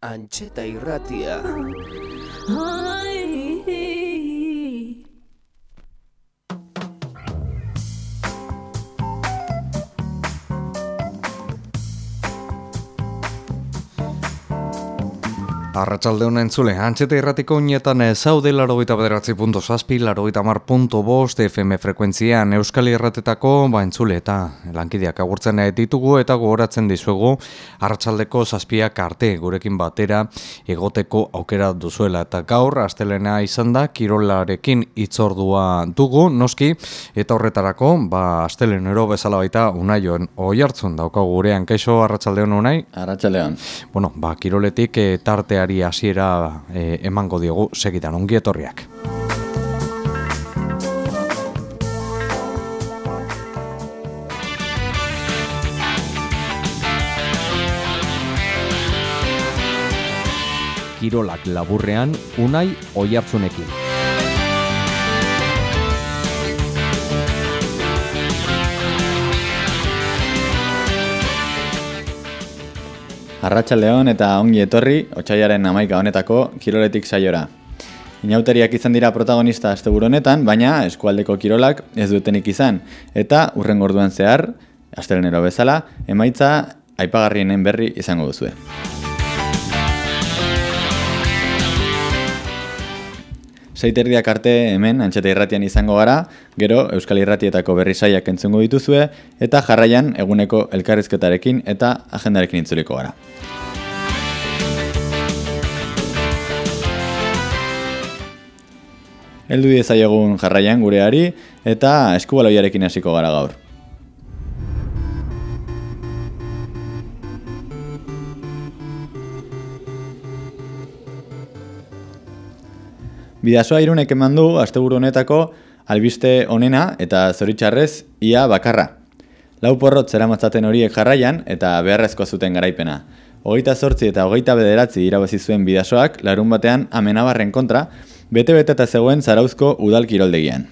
Antxeta irratia. Arratxalde honen zule, antxeta irratiko unietan zaude larogeita bederatzi punto zazpi, larogeita mar punto bost FM frekuentzian. Euskal Irratetako ba entzule eta lankideak agurtzen ditugu eta gogoratzen dizuegu. Arratsaldeko zazpiak arte gurekin batera egoteko aukera duzuela. Eta gaur astelena izan da kirolarekin itzordua dugu noski. Eta horretarako ba astelenero bezala baita unaioen oi hartzun daukagu gurean. Kaixo arratsalde hon unai? Arratsaldean. Bueno, ba kiroletik e, tartea bideari hasiera e, emango diogu segidan ongi etorriak. Kirolak laburrean unai oihartzunekin. Arratxaldeon eta ongi etorri, otxaiaren amaika honetako kiroletik saiora. Inauteriak izan dira protagonista azte honetan, baina eskualdeko kirolak ez dutenik izan. Eta urren gorduan zehar, astelenero bezala, emaitza aipagarrienen berri izango duzue. Seiterdiak arte hemen antxeta irratian izango gara, gero Euskal Irratietako berri saiak entzungo dituzue, eta jarraian eguneko elkarrizketarekin eta agendarekin intzuliko gara. Heldu diezaiogun jarraian gureari eta eskubaloiarekin hasiko gara gaur. Bidasoa irunek eman du asteburu honetako albiste onena eta zoritxarrez ia bakarra. Lau porrot zera matzaten horiek jarraian eta beharrezko zuten garaipena. Hogeita zortzi eta hogeita bederatzi irabazi zuen bidasoak larun batean amenabarren kontra, bete-bete eta zegoen zarauzko udal kiroldegian.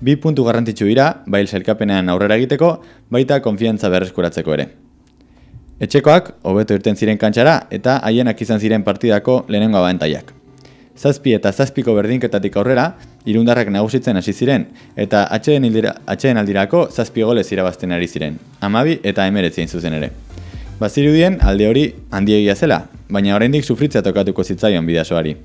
Bi puntu garrantzitsu dira, bail selkapenean aurrera egiteko, baita konfiantza berreskuratzeko ere. Etxekoak, hobeto irten ziren kantxara eta haienak izan ziren partidako lehenengo abantaiak zazpi eta zazpiko berdinketatik aurrera, irundarrak nagusitzen hasi ziren, eta atxeen, ildira, atxeen aldirako zazpi golez irabazten ari ziren, amabi eta emeretzien zuzen ere. Bazirudien alde hori handiegia zela, baina oraindik sufritzea tokatuko zitzaion bidasoari.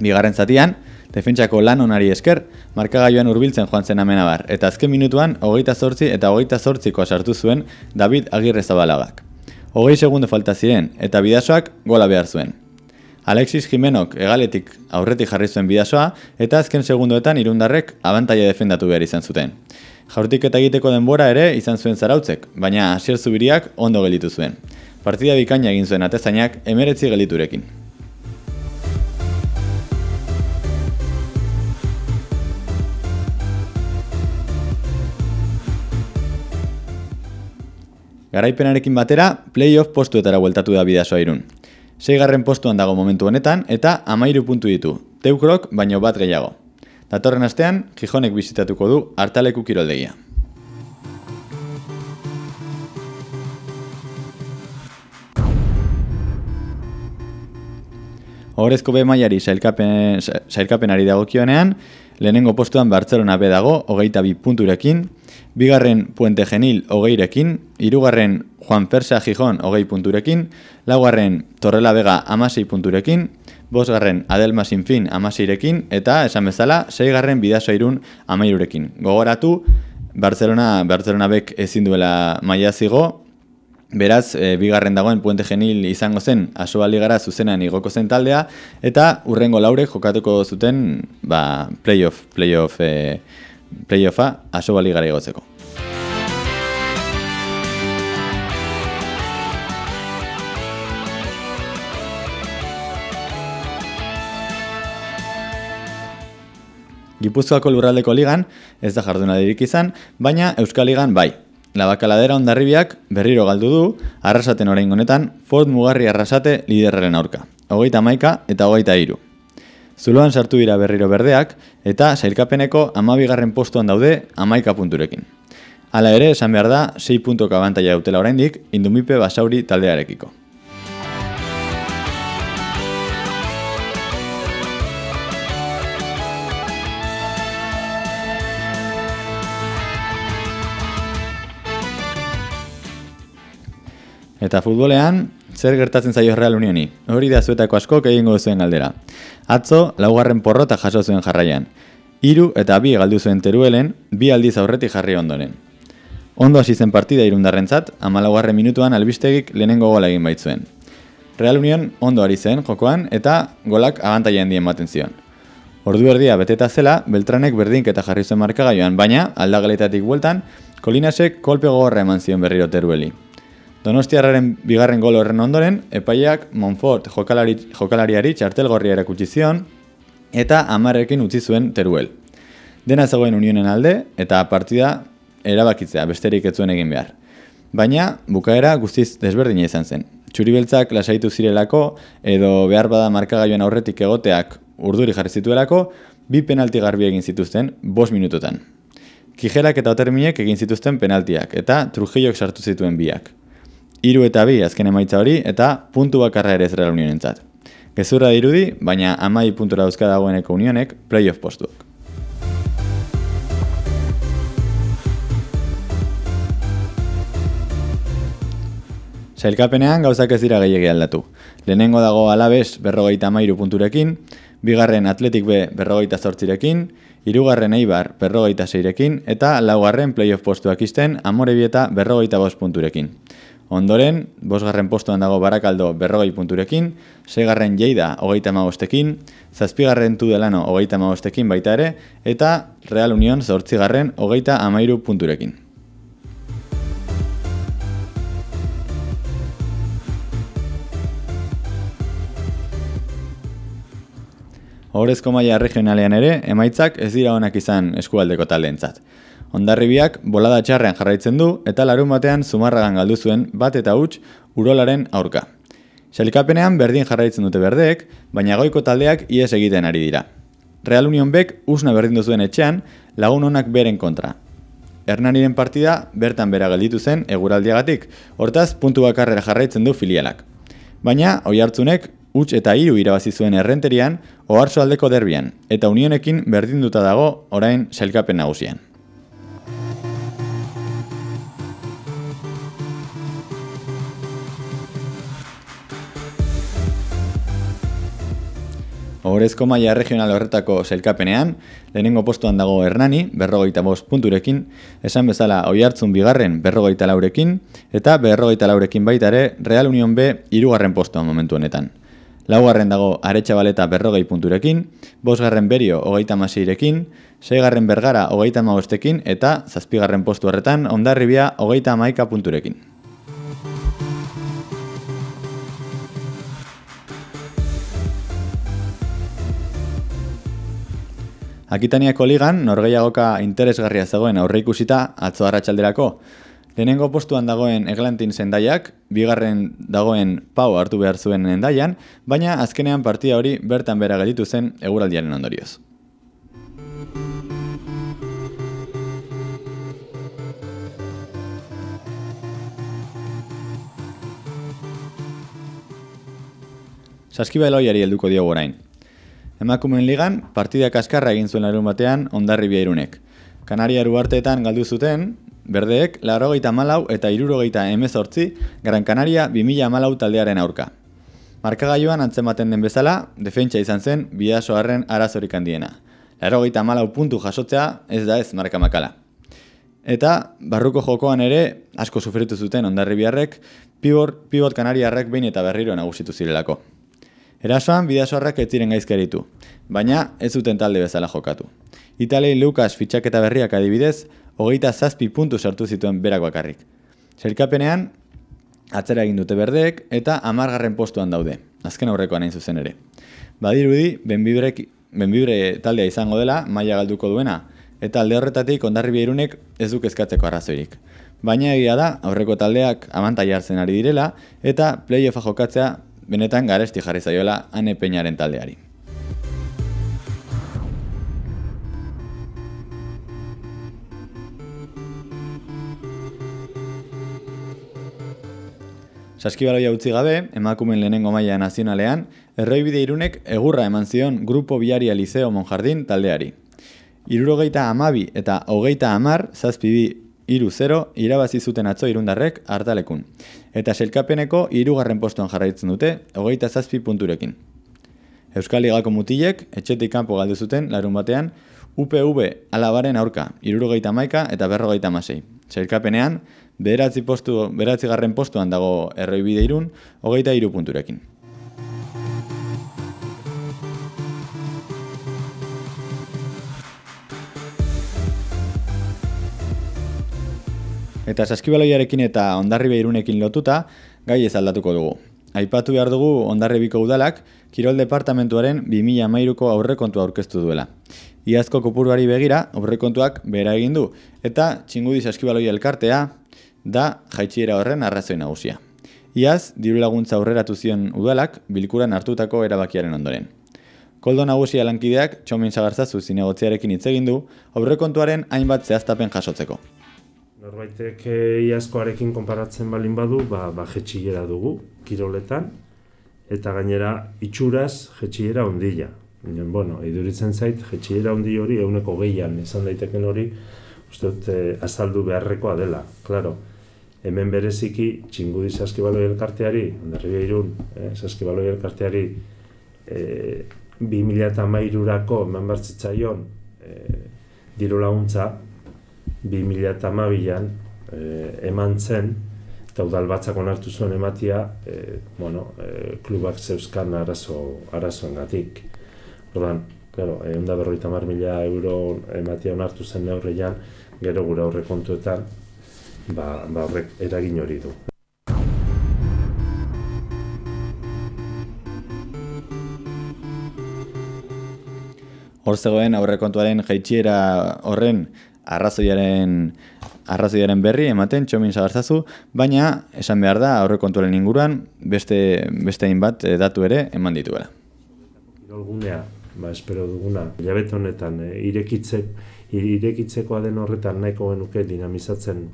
Bigarren zatian, defentsako lan onari esker, markagaioan hurbiltzen joan zen amenabar, eta azken minutuan, hogeita zortzi eta hogeita zortzikoa sartu zuen David Agirre Zabalagak. Hogei segundo falta ziren, eta bidasoak gola behar zuen. Alexis Jimenok egaletik aurretik jarri zuen bidasoa eta azken segundoetan irundarrek abantaia defendatu behar izan zuten. Jaurtik eta egiteko denbora ere izan zuen zarautzek, baina hasier zubiriak ondo gelitu zuen. Partida bikaina egin zuen atezainak emeretzi geliturekin. Garaipenarekin batera, playoff postuetara bueltatu da bidasoa irun. Seigarren postuan dago momentu honetan eta amairu puntu ditu, teukrok baino bat gehiago. Datorren astean, Gijonek bizitatuko du hartaleku kiroldegia. Horezko be maiari sailkapen, sailkapenari dagokionean, lehenengo postuan Bartzelona be dago, hogeita bi punturekin, bigarren Puente Genil hogeirekin, hirugarren Juan Fersa Gijon hogei punturekin, laugarren Torrela Vega amasei punturekin, bosgarren Adelma Sinfin amaseirekin, eta esan bezala, seigarren Bidasoa irun amairurekin. Gogoratu, Barcelona, Barcelona bek ezin duela maia zigo, Beraz, e, bigarren dagoen Puente Genil izango zen asobali gara zuzenean igoko zen taldea, eta urrengo laure jokatuko zuten ba, playoff, playoff, e, playoffa aso bali gara egotzeko. Gipuzkoako lurraldeko ligan ez da jarduna dirik izan, baina Euskal Ligan bai. Labakaladera ondarribiak berriro galdu du, arrasaten orain honetan, Ford Mugarri arrasate liderraren aurka. Hogeita maika eta hogeita iru. Zuloan sartu dira berriro berdeak eta sailkapeneko amabigarren postuan daude amaika punturekin. Hala ere, esan behar da, 6 puntok abantaia dutela oraindik, indumipe basauri taldearekiko. Eta futbolean, zer gertatzen zaio Real Unioni? Hori da zuetako asko egingo zuen galdera. Atzo, laugarren porrota jaso zuen jarraian. Hiru eta bi galdu zuen teruelen, bi aldiz aurretik jarri ondoren. Ondo hasi zen partida irundarrentzat, ama laugarren minutuan albistegik lehenengo gola egin baitzuen. Real Union ondo ari zen jokoan eta golak abantaia handien ematen zion. Ordu erdia beteta zela, Beltranek berdinketa jarri zuen markagaioan, baina aldagaletatik bueltan, Kolinasek kolpe gogorra eman zion berriro terueli. Donostiarraren bigarren gol horren ondoren, epaiak Monfort jokalari, jokalariari txartel gorria erakutsi zion, eta amarrekin utzi zuen teruel. Dena zegoen unionen alde, eta partida erabakitzea besterik ez zuen egin behar. Baina, bukaera guztiz desberdina izan zen. Txuribeltzak lasaitu zirelako, edo behar bada markagaioen aurretik egoteak urduri jarri zituelako, bi penalti garbi egin zituzten, bos minututan. Kijerak eta oterminek egin zituzten penaltiak, eta trujillok sartu zituen biak. Hiru eta bi azken emaitza hori, eta puntu bakarra ere ezrela unionentzat. Gezurra dirudi, baina amai puntura dauzka dagoeneko unionek playoff postuak. Sailkapenean gauzak ez dira gehiagi aldatu. Lehenengo dago alabez berrogeita mairu punturekin, bigarren atletik B berrogeita zortzirekin, hirugarren eibar berrogeita zeirekin, eta laugarren playoff postuak izten amorebieta berrogeita bost punturekin. Ondoren, bosgarren postuan dago barakaldo berrogei punturekin, segarren jeida hogeita magostekin, zazpigarren tudelano hogeita magostekin baita ere, eta Real Union zortzigarren hogeita amairu punturekin. Horezko maila regionalean ere, emaitzak ez dira honak izan eskualdeko taldeentzat. Ondarribiak bolada txarrean jarraitzen du eta larun batean zumarragan galdu zuen bat eta huts urolaren aurka. Xalikapenean berdin jarraitzen dute berdeek, baina goiko taldeak ies egiten ari dira. Real Union Bek usna berdin duzuen etxean lagun honak beren kontra. Hernaniren partida bertan bera gelditu zen eguraldiagatik, hortaz puntu bakarrera jarraitzen du filialak. Baina, oi hartzunek, huts eta hiru irabazi zuen errenterian, ohartzo aldeko derbian, eta unionekin berdinduta dago orain sailkapen nagusian. Horezko maila regional horretako zelkapenean, lehenengo postuan dago Hernani, berrogeita bost punturekin, esan bezala oi hartzun bigarren berrogeita laurekin, eta berrogeita laurekin baita ere Real Union B irugarren postuan momentu honetan. Laugarren dago Aretxabaleta berrogei punturekin, bosgarren berio hogeita masirekin, seigarren bergara hogeita maostekin, eta zazpigarren postu horretan ondarribia hogeita maika punturekin. Akitaniako ligan, norgeiagoka interesgarria zegoen aurre ikusita atzo arratsalderako. Lehenengo postuan dagoen eglantin zendaiak, bigarren dagoen pau hartu behar zuen endaian, baina azkenean partia hori bertan bera gelditu zen eguraldiaren ondorioz. Saskibailoiari helduko diogu orain. Emakumeen ligan, partida kaskarra egin zuen larun batean ondarri irunek. Kanaria eruarteetan galdu zuten, berdeek larogeita malau eta irurogeita emezortzi Gran Canaria 2000 malau taldearen aurka. Markagaioan antzematen den bezala, defentsa izan zen bidasoarren arazorik handiena. Larogeita malau puntu jasotzea ez da ez marka makala. Eta barruko jokoan ere asko sufritu zuten ondarri biharrek, pibor, pibot kanariarrek behin eta berriro nagusitu zirelako. Erasoan bidasoarrak ez ziren gaizkeritu, baina ez zuten talde bezala jokatu. Italei Lucas fitxaketa berriak adibidez, hogeita zazpi puntu sartu zituen berak bakarrik. Zerkapenean, atzera egin dute berdeek eta amargarren postuan daude, azken aurrekoan hain zuzen ere. Badirudi, benbibrek, benbibre taldea izango dela, maila galduko duena, eta alde horretatik ondarri irunek ez duk eskatzeko arrazoirik. Baina egia da, aurreko taldeak amantai hartzen ari direla, eta playoffa jokatzea benetan garesti jarri zaiola ane peñaren taldeari. Saskibaloia utzi gabe, emakumen lehenengo maila nazionalean, erroibide irunek egurra eman zion Grupo Biaria Liceo Monjardin taldeari. Irurogeita amabi eta hogeita amar, zazpibi iru-0 irabazi zuten atzo irundarrek hartalekun. Eta selkapeneko irugarren postuan jarraitzen dute, hogeita zazpi punturekin. Euskal Ligako mutilek, etxetik kanpo galdu zuten, larun batean, UPV alabaren aurka, irurogeita maika eta berrogeita masei. Selkapenean, bederatzi, postu, bederatzi garren postuan dago erroibide irun, hogeita iru punturekin. Eta saskibaloiarekin eta ondarri behirunekin lotuta, gai ez aldatuko dugu. Aipatu behar dugu ondarribiko udalak, Kirol Departamentuaren 2000 amairuko aurrekontua aurkeztu duela. Iazko kopuruari begira, aurrekontuak bera egin du, eta txingudi saskibaloi elkartea da jaitxiera horren arrazoi nagusia. Iaz, diru laguntza aurreratu zion udalak, bilkuran hartutako erabakiaren ondoren. Koldo nagusia lankideak, txomin zagartzazu zinegotziarekin hitz egin du, aurrekontuaren hainbat zehaztapen jasotzeko. Norbaitek eh, iazkoarekin konparatzen balin badu, ba, ba jetxilera dugu, kiroletan, eta gainera itxuraz jetxilera ondila. Baina, bueno, iduritzen zait, jetxilera ondi hori, euneko gehian, izan daiteken hori, uste dut, eh, azaldu beharrekoa dela, klaro. Hemen bereziki, txingudi saskibaloi elkarteari, ondarribia irun, eh, saskibaloi elkarteari, eh, 2000 eta eman bartzitzaion, eh, diru laguntza, 2008an eh, eman zen, eta udal batzak onartu zuen ematia, eh, bueno, eh, klubak zeuzkan arazo, arazoen gatik. Ordan, claro, egun da berroita mar mila euro ematia onartu zen neurrean, gero gure aurre kontuetan, ba, ba horrek eragin hori du. Hor zegoen aurrekontuaren jaitsiera horren arrazoiaren arrazoiaren berri ematen txomin zagartzazu, baina esan behar da aurrekontuaren inguruan beste beste bat eh, datu ere eman dituela. Kirolgunea, ba espero duguna, jabet honetan e, irekitze irekitzekoa den horretan nahiko genuke dinamizatzen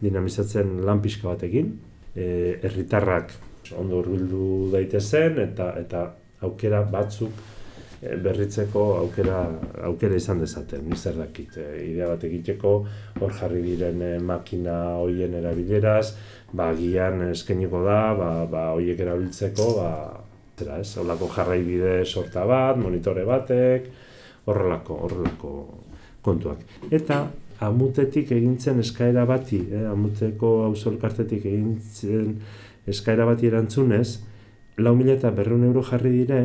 dinamizatzen lan pixka batekin, eh herritarrak ondo hurbildu daitezen eta eta aukera batzuk Eh, berritzeko aukera aukera izan dezaten, ni zer dakit, e, idea bat egiteko hor jarri diren e, makina hoien erabileraz, ba gian eskainiko da, ba ba hoiek erabiltzeko, ba zera, ez, holako jarraibide sorta bat, monitore batek, horrelako, horrelako kontuak. Eta amutetik egintzen eskaera bati, eh, amuteko auzolkartetik egintzen eskaera bati erantzunez, lau mila eta berreun euro jarri dire,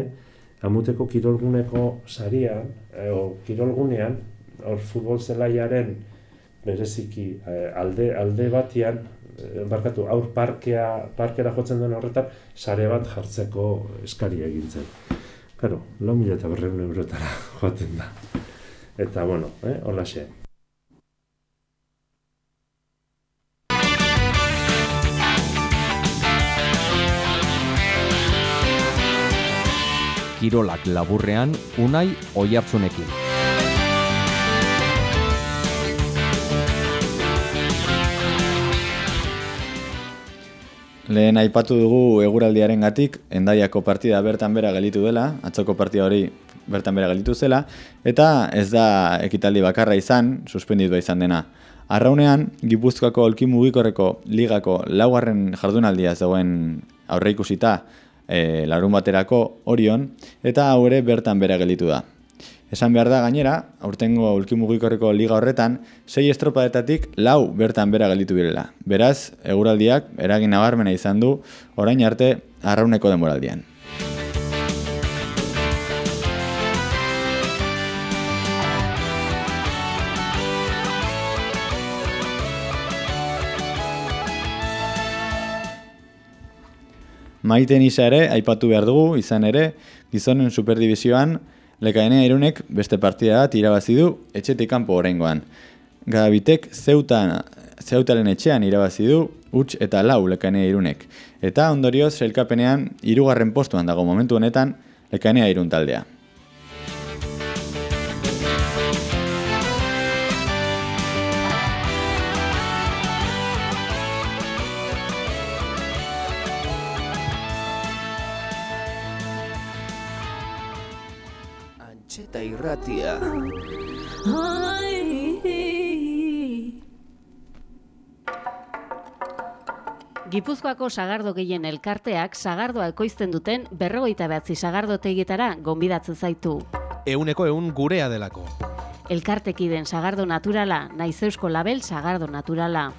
amuteko kirolguneko saria, e, o, kirolgunean, hor futbol zelaiaren bereziki e, alde, alde batian, e, barkatu, aur parkea, parkera jotzen duen horretan, sare bat jartzeko eskaria egintzen. Karo, lau mila eta berreun eurotara joaten da. Eta, bueno, eh, hola Kirolak laburrean Unai Oiartzunekin. Lehen aipatu dugu eguraldiaren gatik, endaiako partida bertan bera gelitu dela, atzoko partida hori bertan bera gelitu zela, eta ez da ekitaldi bakarra izan, suspenditu izan dena. Arraunean, Gipuzkoako Olki Mugikorreko ligako laugarren jardunaldia zegoen aurreikusita e, larun baterako orion, eta hau ere bertan bera gelitu da. Esan behar da gainera, aurtengo ulkimugikorreko liga horretan, sei estropadetatik lau bertan bera gelitu birela. Beraz, eguraldiak eragin nabarmena izan du orain arte arrauneko denboraldian. Maiten isa ere, aipatu behar dugu, izan ere, gizonen superdivizioan, lekaenea irunek beste partida bat irabazi du etxetik kanpo oraingoan. Gabitek zeutan, zeutaren etxean irabazi du huts eta lau lekaenea irunek. Eta ondorioz, selkapenean, irugarren postuan dago momentu honetan, lekaenea irun taldea. zatia. Gipuzkoako sagardo gehien elkarteak sagardoa ekoizten duten berrogeita behatzi sagardotegietara gonbidatzen zaitu. Euneko eun gurea delako. Elkartekiden sagardo naturala, naiz eusko label sagardo naturala.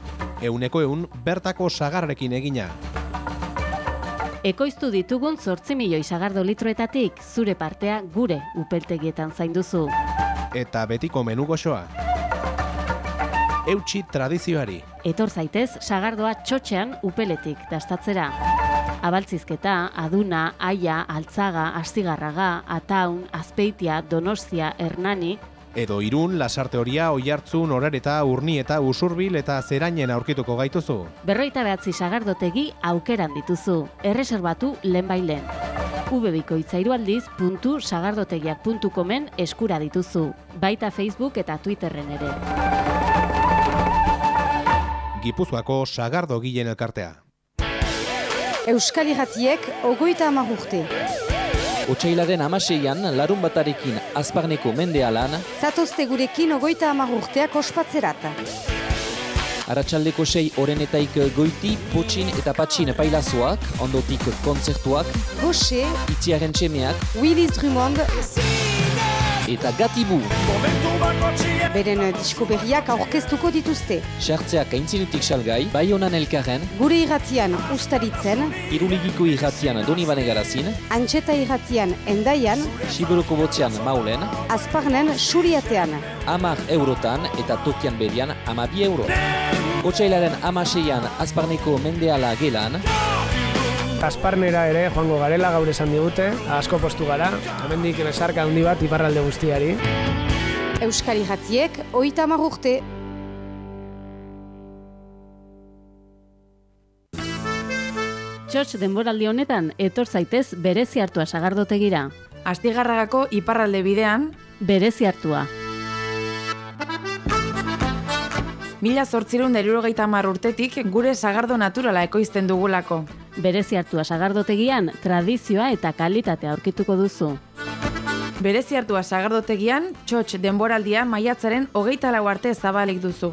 Euneko eun bertako sagarrekin egina Ekoiztu ditugun 8 milioi sagardo litroetatik zure partea gure upeltegietan zainduzu. Eta betiko menu goxoa. Eutxi tradizioari. Etor zaitez sagardoa txotxean upeletik dastatzera. Abaltzizketa, aduna, aia, altzaga, astigarraga, ataun, azpeitia, donostia, hernani, Edo irun, lasarte horia, oihartzun, orareta, urni eta usurbil eta zerainen aurkituko gaituzu. berroita behatzi sagardotegi aukeran dituzu. Erreserbatu lehen bailen. ubebikoitzairualdiz.sagardotegiak.comen eskura dituzu. Baita Facebook eta Twitterren ere. Gipuzkoako sagardo gilen elkartea. Euskal Irratiek ogoita hamar urte. Otsailaren amaseian, larun batarekin azparneko mendealan, Zatozte gurekin ogoita hamar urteak ospatzerat. Arratsaldeko sei orenetaik goiti, potxin eta patxin pailazoak, ondotik kontzertuak, Gaucher, itziaren txemeak. Willis Drummond, eta gatibu. beren disko berriak aurkeztuko dituzte. Sartzeak aintzinetik salgai, bai honan elkarren, Gure irratian ustaritzen, iruligiko irratian doni banegarazin, antxeta irratian endaian, Siberoko botzean maulen, azparnen suriatean. amar eurotan eta tokian berian amabi euro. Otsailaren amaseian azparneko mendeala gelan, Asparnera ere joango garela gaur esan digute, asko postu gara, hemendik besarka handi bat iparralde guztiari. Euskal Irratiek oita urte. Txotx denboraldi honetan etor zaitez berezi hartua sagardotegira. Astigarragako iparralde bidean, Berezi hartua. mila zortzirun derurogeita urtetik gure sagardo naturala ekoizten dugulako. Berezi hartua sagardotegian tradizioa eta kalitatea aurkituko duzu. Berezi hartua sagardotegian, txotx denboraldia maiatzaren hogeita lau arte zabalik duzu.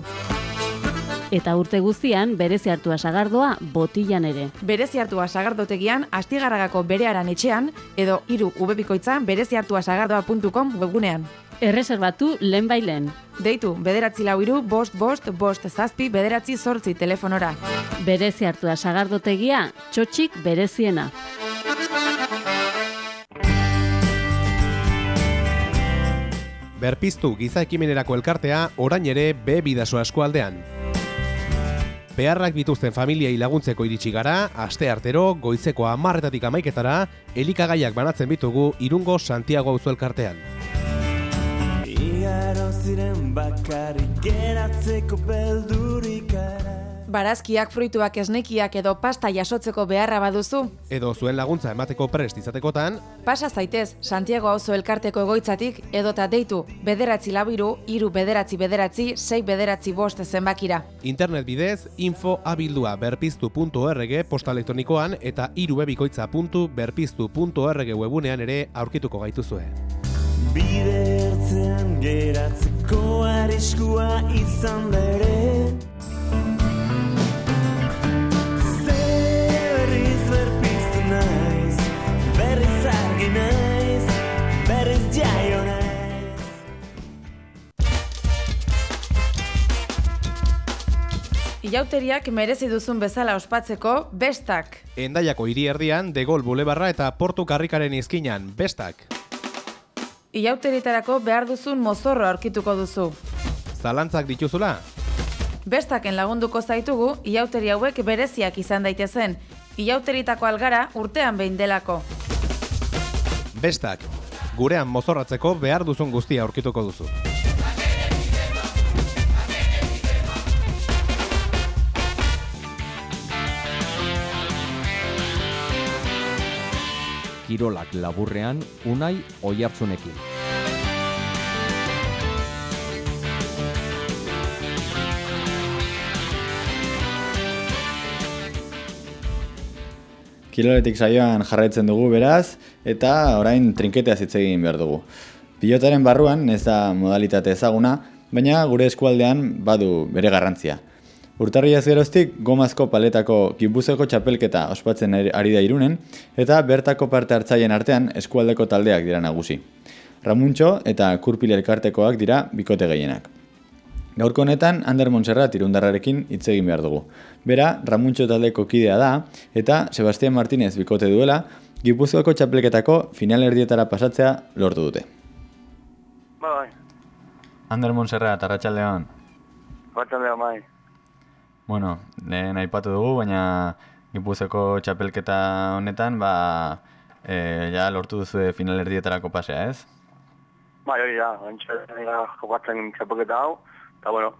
Eta urte guztian berezi hartua sagardoa botilan ere. Berezi hartua sagardotegian, astigarragako berearan etxean, edo hiru ubebikoitza berezihartuasagardoa.com webgunean. Erreserbatu lehen bailen. Deitu, bederatzi lau iru, bost, bost, bost, zazpi, bederatzi zortzi telefonora. Berezi hartua sagardotegia, txotxik bereziena. Berpiztu giza ekimenerako elkartea orain ere B bidaso eskualdean. Beharrak bituzten familiai laguntzeko iritsi gara, aste artero, goizeko amarretatik amaiketara, elikagaiak banatzen bitugu irungo Santiago auzo elkartean. Igaro ziren bakarrik geratzeko beldurik ara Barazkiak, fruituak, esnekiak edo pasta jasotzeko beharra baduzu, Edo zuen laguntza emateko prest izatekotan, pasa zaitez Santiago auzo elkarteko egoitzatik edota deitu bederatzi labiru, iru bederatzi bederatzi, sei bederatzi bost zenbakira. internet bidez info abildua berpiztu.org posta elektronikoan eta irubebikoitza.berpiztu.org webunean ere aurkituko gaituzue. Bidertzen geratzeko arriskua izan da ere Berriz berpiztu naiz Berriz argi naiz Berriz jaio naiz Ilauteriak merezi duzun bezala ospatzeko bestak. Endaiako hiri erdian, Degol Bulebarra eta Portu Karrikaren izkinan, bestak. Ilauterietarako behar duzun mozorro aurkituko duzu. Zalantzak dituzula? Bestaken lagunduko zaitugu, iauteri hauek bereziak izan daitezen. Ilauteritako algara urtean behin delako. Bestak. Gurean mozorratzeko behar duzun guztia aurkituko duzu. Kirolak laburrean Unai Oiartzunekin. Kiloletik saioan jarraitzen dugu beraz, eta orain trinketea hitz egin behar dugu. Pilotaren barruan ez da modalitate ezaguna, baina gure eskualdean badu bere garrantzia. Urtarriaz geroztik, gomazko paletako gipuzeko txapelketa ospatzen ari da irunen, eta bertako parte hartzaien artean eskualdeko taldeak dira nagusi. Ramuntxo eta Kurpil elkartekoak dira bikote gehienak. Gaurko honetan, Ander Montserrat irundarrarekin hitz egin behar dugu. Bera, Ramuntxo taldeko kidea da, eta Sebastián Martínez bikote duela, Gipuzkoako txapelketako final erdietara pasatzea lortu dute. Bai, Ander Montserrat, Arratxaldeon. batzaldea bai. Bueno, lehen aipatu dugu, baina Gipuzkoako txapelketa honetan, ba, e, ja lortu duzu final erdietarako pasea, ez? Bai, hori da, antxe nire jokatzen txapelketa hau, eta bueno,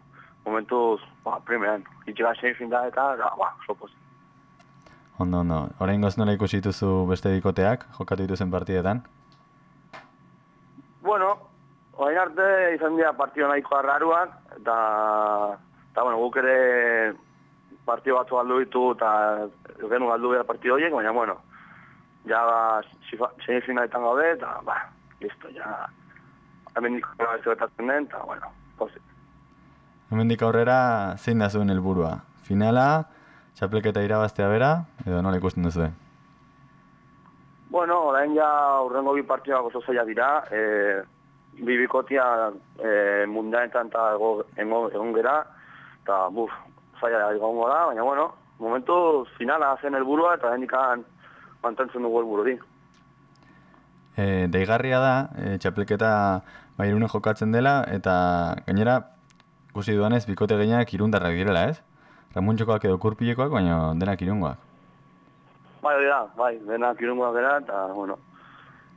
momentuz, ba, primeran, itxega fin da eta, da, ba, sopoz. Ondo, ondo. Orain nola ikusi dituzu beste bikoteak, jokatu dituzen partidetan? Bueno, orain arte izan dira partio nahiko arraruak, eta, eta bueno, guk ere partio batzu galdu ditu, eta genu galdu behar partio horiek, baina, bueno, ja, ba, semifinaletan gaude, eta, ba, listo, ja, hemen niko ez gertatzen den, eta, bueno, pozik. Hemendik aurrera, zein da zuen helburua? Finala, txapelketa irabaztea bera, edo nola ikusten duzu? Bueno, orain ja urrengo bi partidak oso zaila dira, e, bi bikotia e, mundanetan eta ego, ego, egon gera, eta buf, zaila egongo da, baina bueno, momentu finala zen helburua eta hendikan mantentzen dugu helburu hori. E, deigarria da, e, txapelketa bairune jokatzen dela, eta gainera, ikusi duanez, bikote gehienak irundarrak direla, ez? Ramuntxokoak edo kurpilekoak, baina denak irungoak. Bai, hori da, bai, denak irungoak gara, eta, bueno,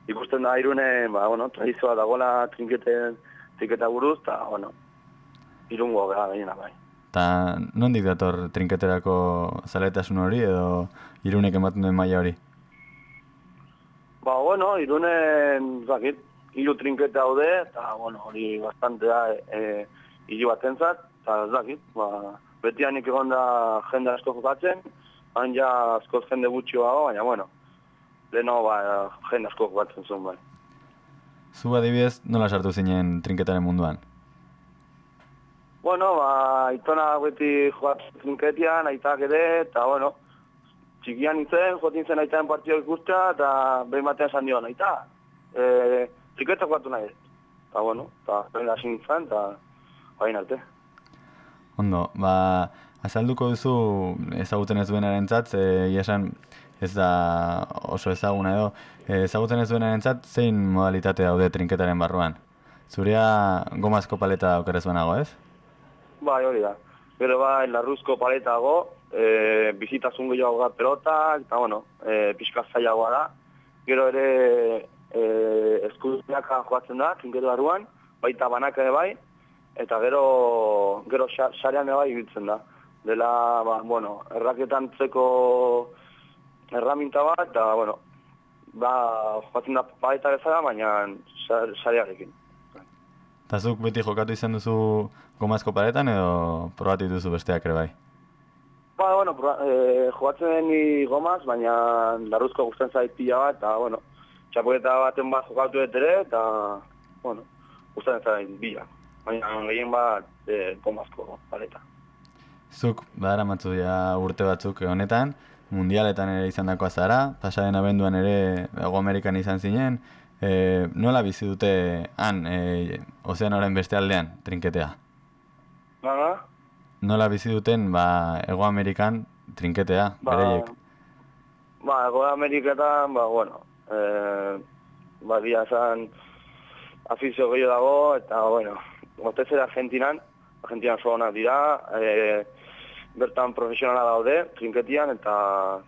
ikusten da irune, ba, bueno, tradizioa dagoela trinketen, trinketa buruz, eta, bueno, irungoak gara gehiena, bai. Eta nondik dator trinketerako zaletasun hori, edo irunek ematen duen maila hori? Ba, bueno, irunen, zakit, hiru trinkete daude, eta, bueno, hori bastante da, e, hiri batentzat, eta ez dakit, ba, beti hanik egon da jende asko jokatzen, han ja askoz jende gutxioa, baina, bueno, leheno, ba, jende asko jokatzen zuen, bai. Zu adibidez, nola sartu zinen trinketaren munduan? Bueno, ba, aitona beti jokatzen trinketian, aitak ere, eta, bueno, txikian nintzen, jotin zen aitaren partio ikustea, eta behin batean esan dion, aita, e, triketa jokatu nahi. Eta, bueno, eta behin hasi nintzen, eta hain arte. Ondo, ba, azalduko duzu ezagutzen ez duenaren zat, e, esan ez da oso ezaguna edo, e, ezagutzen ez duenaren zat, zein modalitate daude trinketaren barruan? Zurea gomazko paleta aukerez banago, ez? Bai, hori da. Gero bai, larruzko paleta dago, e, bizitasun gehiago da pelotak, eta bueno, e, pixka zailagoa da. Gero ere e, eskudunak joatzen da, trinketa barruan, baita banak ere bai, eta gero gero sarean ere bai ibiltzen da. Dela, ba, bueno, erraketan tzeko erraminta bat, eta, bueno, ba, jokatzen da paleta bezala, baina sa- sarearekin. Eta zuk beti jokatu izan duzu gomazko paletan edo probatu dituzu besteak ere bai? Ba, bueno, proba- e, jokatzen ni gomaz, baina larruzko gustatzen zait pila bat, eta, bueno, txapeleta baten bat jokatu dut ere, eta, bueno, gustatzen zait bila. Baina gehien bat e, gomazko paleta. Zuk, badara matzu ja urte batzuk honetan, mundialetan ere izan dakoa zara, pasaren abenduan ere Ego Amerikan izan zinen, e, nola bizi dute han, e, ozeanoren beste aldean, trinketea? Baina, Nola bizi duten, ba, Ego Amerikan trinketea, ba, bereiek? ba, Ego Ameriketan, ba, bueno, e, ba, dia esan afizio gehiago dago, eta, bueno, gotez ere Argentinan, Argentinan oso onak dira, e, bertan profesionala daude, trinketian, eta,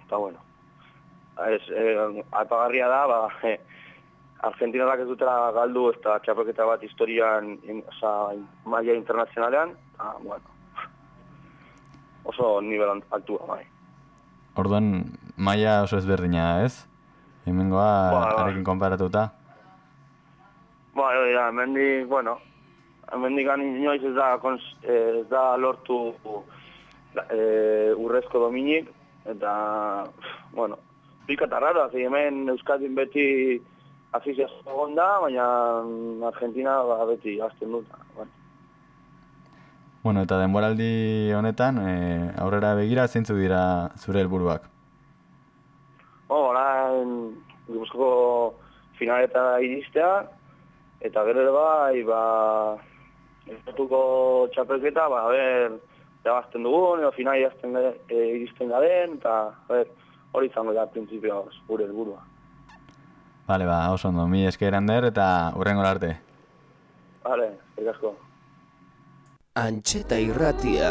eta bueno, ez, e, aipagarria da, ba, e, Argentinarak ez dutela galdu ez da txapelketa bat historian, in, oza, maila internazionalean, eta, bueno, oso nivel altua, bai. Orduan, maila oso ezberdina da, ez? Hemengoa, Ba, ba. harekin konparatuta. Ba, hori da, hemendik, bueno, hemendik inoiz ez da, kons, eh, ez da lortu e, urrezko dominik, eta, bueno, pika eta raro, zi hemen Euskadin beti afizia egon da, baina Argentina ba, beti azten dut. Bueno. Bueno, eta denboraldi honetan, e, aurrera begira zeintzu dira zure helburuak. Oh, orain Gipuzkoako finaleta iristea, eta gero ere bai, ba, estatuko txapelketa, ba, ber, irabazten dugun, edo final irabazten e, iristen garen, eta, ber, hori izango da, printzipioz, gure helburua. Bale, ba, oso ondo, mi esker Ander, eta hurrengo arte. Vale, eskerrik asko. Antxeta irratia.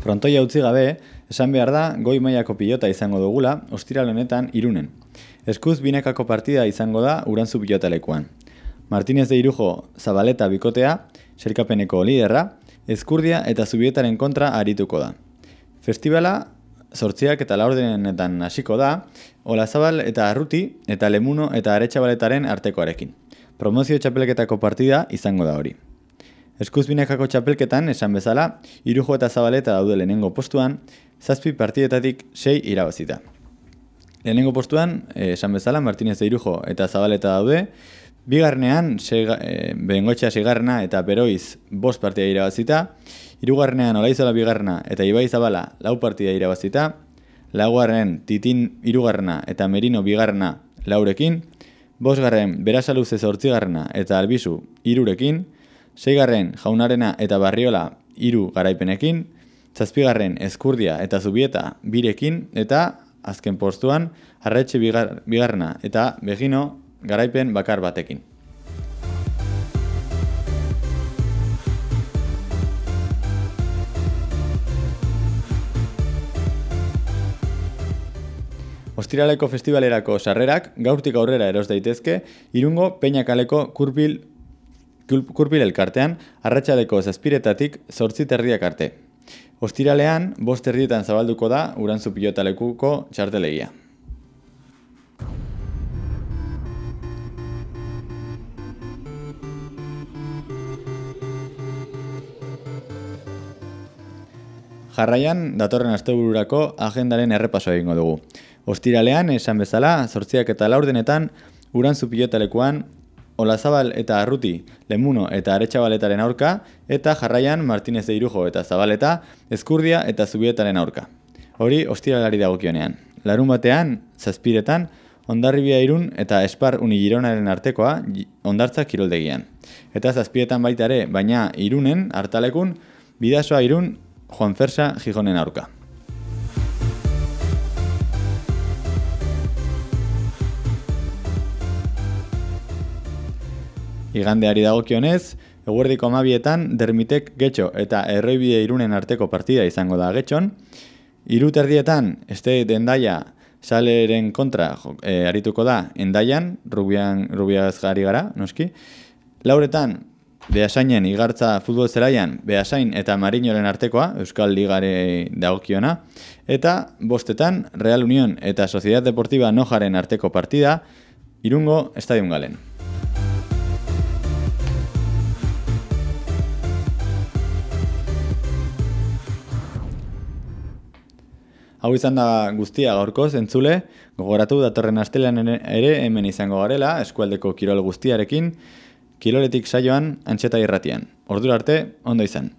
Frontoia utzi gabe, esan behar da goi mailako pilota izango dugula ostiral honetan irunen. Eskuz binekako partida izango da urantzu pilotalekuan. Martínez de Irujo Zabaleta bikotea, serkapeneko liderra, Ezkurdia eta Zubietaren kontra arituko da. Festivala sortziak eta laurdenetan hasiko da, Olazabal eta Arruti eta Lemuno eta Aretxabaletaren artekoarekin. Promozio txapelketako partida izango da hori. Eskuzbinekako txapelketan, esan bezala, Irujo eta Zabaleta daude lehenengo postuan, zazpi partidetatik sei irabazita. Lehenengo postuan, eh, esan bezala, Martínez de Irujo eta Zabaleta daude, bigarnean, sega, e, bengotxa segarrena eta beroiz bost partida irabazita, irugarnean olaizola bigarrena eta ibai zabala lau partida irabazita, laugarren titin irugarrena eta merino bigarrena laurekin, bosgarren berasaluze zortzigarrena eta albizu irurekin, seigarren jaunarena eta barriola iru garaipenekin, zazpigarren eskurdia eta zubieta birekin, eta azken postuan arretxe bigar, bigarrena eta begino garaipen bakar batekin. Ostiraleko festivalerako sarrerak gaurtik aurrera eros daitezke irungo peinakaleko kurpil, kurpil elkartean arratsaleko zazpiretatik zortzi terdiak arte. Ostiralean, bost erdietan zabalduko da urantzu pilotalekuko txartelegia. Jarraian, datorren astebururako agendaren errepaso egingo dugu. Ostiralean, esan bezala, zortziak eta laurdenetan, urantzu pilotalekuan, Olazabal eta Arruti, Lemuno eta Aretxabaletaren aurka, eta jarraian Martinez de Irujo eta Zabaleta, Ezkurdia eta Zubietaren aurka. Hori, ostiralari dagokionean. Larun batean, zazpiretan, Ondarribia irun eta Espar Unigironaren artekoa ondartza kiroldegian. Eta zazpietan baita ere, baina irunen, hartalekun, bidasoa irun, Juan Fersa Gijonen aurka. Igandeari dagokionez, eguerdiko amabietan dermitek getxo eta erroibide irunen arteko partida izango da getxon. Iru terdietan, este dendaia saleren kontra e, arituko da endaian, rubian, rubiaz gari gara, noski. Lauretan, Beasainen igartza futbol zelaian Beasain eta Marinoren artekoa, Euskal Ligare dagokiona, eta bostetan Real Unión eta Sociedad Deportiva Nojaren arteko partida, Irungo Estadion Galen. Hau izan da guztia gaurkoz, entzule, gogoratu datorren astelean ere hemen izango garela, eskualdeko kirol guztiarekin, kiloletik saioan antxeta irratian. Ordura arte, ondo izan.